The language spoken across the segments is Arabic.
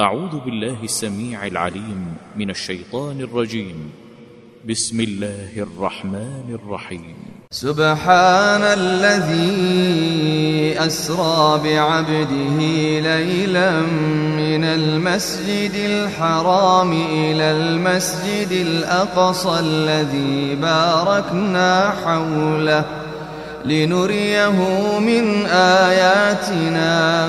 أعوذ بالله السميع العليم من الشيطان الرجيم. بسم الله الرحمن الرحيم. سبحان الذي أسرى بعبده ليلا من المسجد الحرام إلى المسجد الأقصى الذي باركنا حوله لنريه من آياتنا.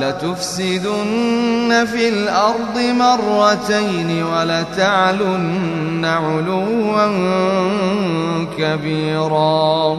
لتفسدن في الأرض مرتين ولتعلن علوا كبيرا.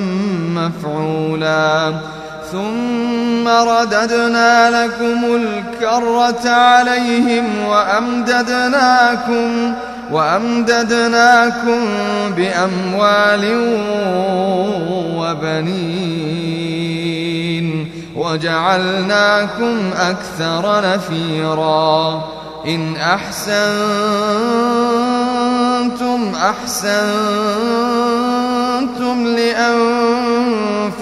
مفعولا. ثم رددنا لكم الكرة عليهم وأمددناكم وأمددناكم بأموال وبنين. وجعلناكم أكثر نفيرا. إن أحسنتم أحسنتم لأنفسكم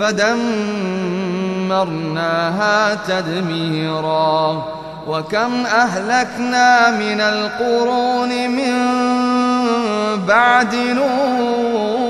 فدمرناها تدميرا. وكم أهلكنا من القرون من بعد نوح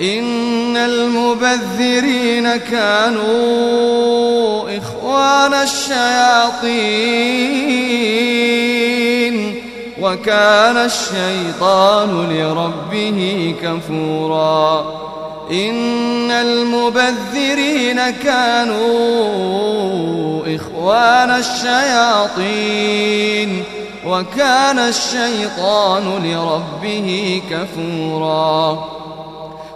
إن المبذرين كانوا إخوان الشياطين وكان الشيطان لربه كفورا. إن المبذرين كانوا إخوان الشياطين وكان الشيطان لربه كفورا.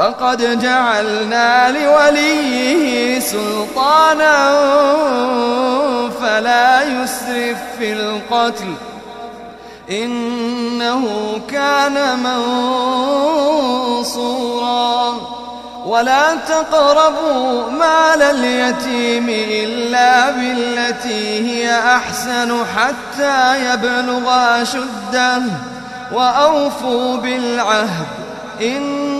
فقد جعلنا لوليه سلطانا فلا يسرف في القتل. إنه كان منصورا. ولا تقربوا مال اليتيم إلا بالتي هي أحسن حتى يبلغ أشده. وأوفوا بالعهد. إن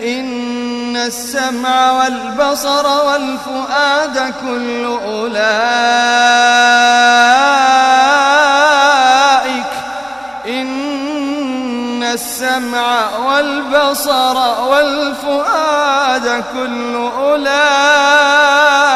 إن السمع والبصر والفؤاد كل أولئك. إن السمع والبصر والفؤاد كل أولئك.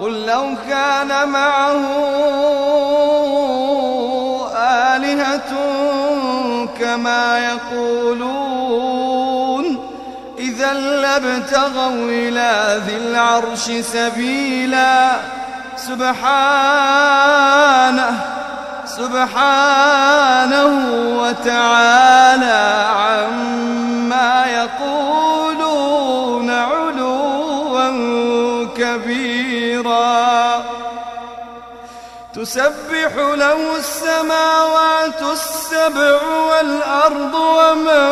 قل لو كان معه آلهة كما يقولون إذا لابتغوا إلى ذي العرش سبيلا. سبحانه سبحانه وتعالى عما تسبح له السماوات السبع والأرض ومن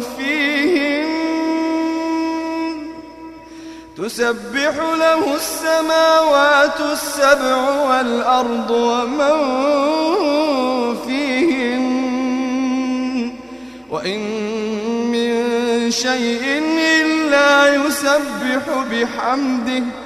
فيهن. تسبح له السماوات السبع والأرض ومن فيهن. وإن من شيء إلا يسبح بحمده.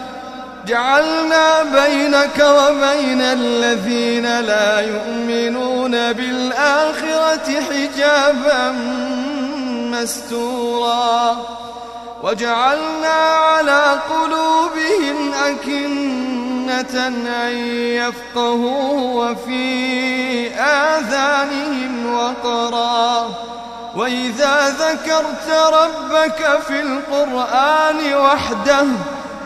جعلنا بينك وبين الذين لا يؤمنون بالآخرة حجابا مستورا. وجعلنا على قلوبهم أكنة أن يفقهوا وفي آذانهم وقرا. وإذا ذكرت ربك في القرآن وحده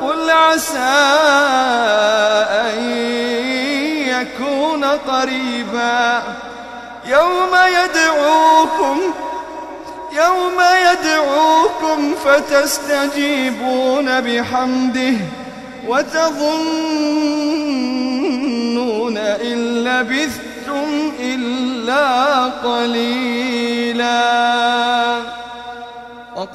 قل عسى أن يكون قريبا. يوم يدعوكم يوم يدعوكم فتستجيبون بحمده وتظنون إن لبثتم إلا قليلاً.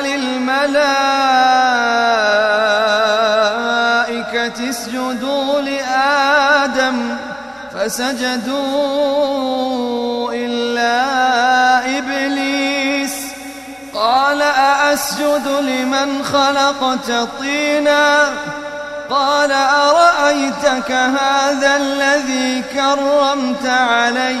للملائكة اسجدوا لآدم فسجدوا إلا إبليس. قال أأسجد لمن خلقت طينا؟ قال أرأيتك هذا الذي كرمت علي؟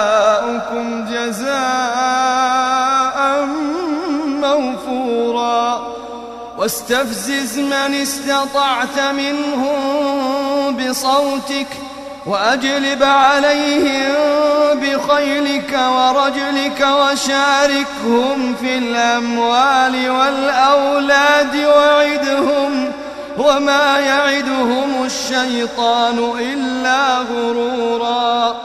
واستفزز من استطعت منهم بصوتك وأجلب عليهم بخيلك ورجلك وشاركهم في الأموال والأولاد وعدهم وما يعدهم الشيطان إلا غرورا.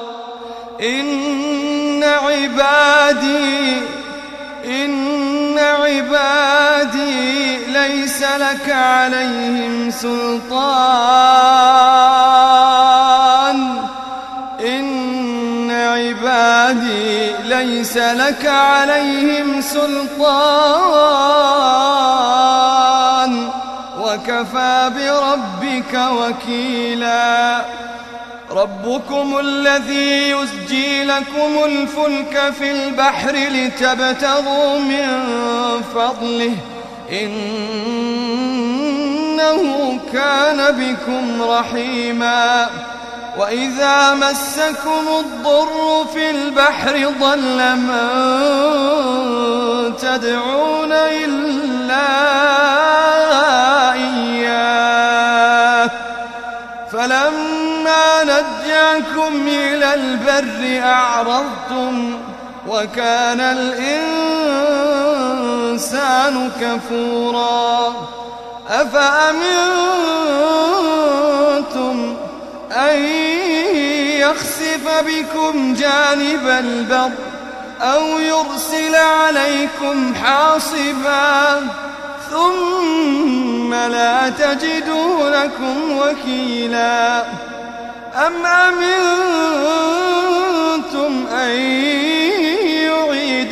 إن عبادي إن عبادي ليس لك عليهم سلطان. إن عبادي ليس لك عليهم سلطان. وكفى بربك وكيلا. ربكم الذي يسجي لكم الفلك في البحر لتبتغوا من فضله. إنه كان بكم رحيما وإذا مسكم الضر في البحر ضل من تدعون إلا إياه. فلما نجاكم إلى البر أعرضتم وكان الإنسان كفورا. أفأمنتم أن يخسف بكم جانب البر أو يرسل عليكم حاصبا؟ ثم لا تجدوا لكم وكيلا. أم أمنتم أن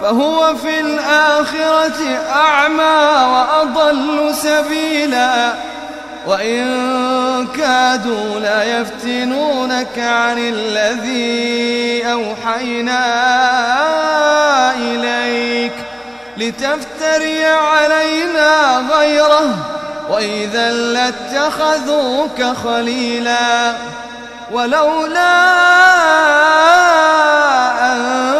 فهو في الآخرة أعمى وأضل سبيلا. وإن كادوا ليفتنونك عن الذي أوحينا إليك. لتفتري علينا غيره وإذا لاتخذوك خليلا. ولولا أن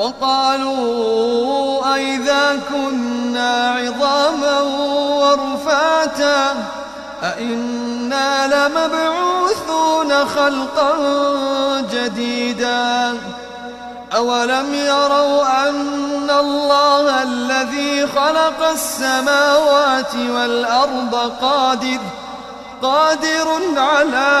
وقالوا أئذا كنا عظاما ورفاتا أئنا لمبعوثون خلقا جديدا أولم يروا أن الله الذي خلق السماوات والأرض قادر قادر على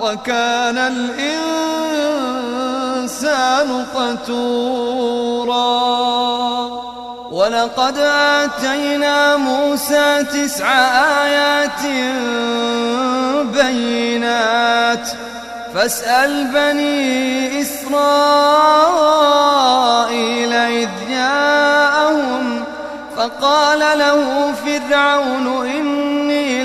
وكان الإنسان قتورا. ولقد آتينا موسى تسع آيات بينات. فاسأل بني إسرائيل إذ جاءهم فقال له فرعون إني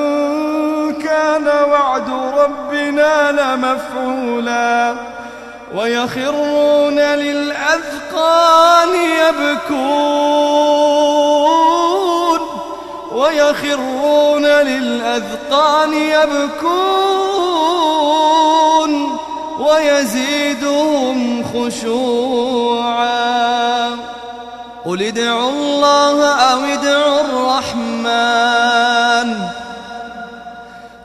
ربنا لمفعولا ويخرون للأذقان يبكون ويخرون للأذقان يبكون ويزيدهم خشوعا قل ادعوا الله أو ادعوا الرحمن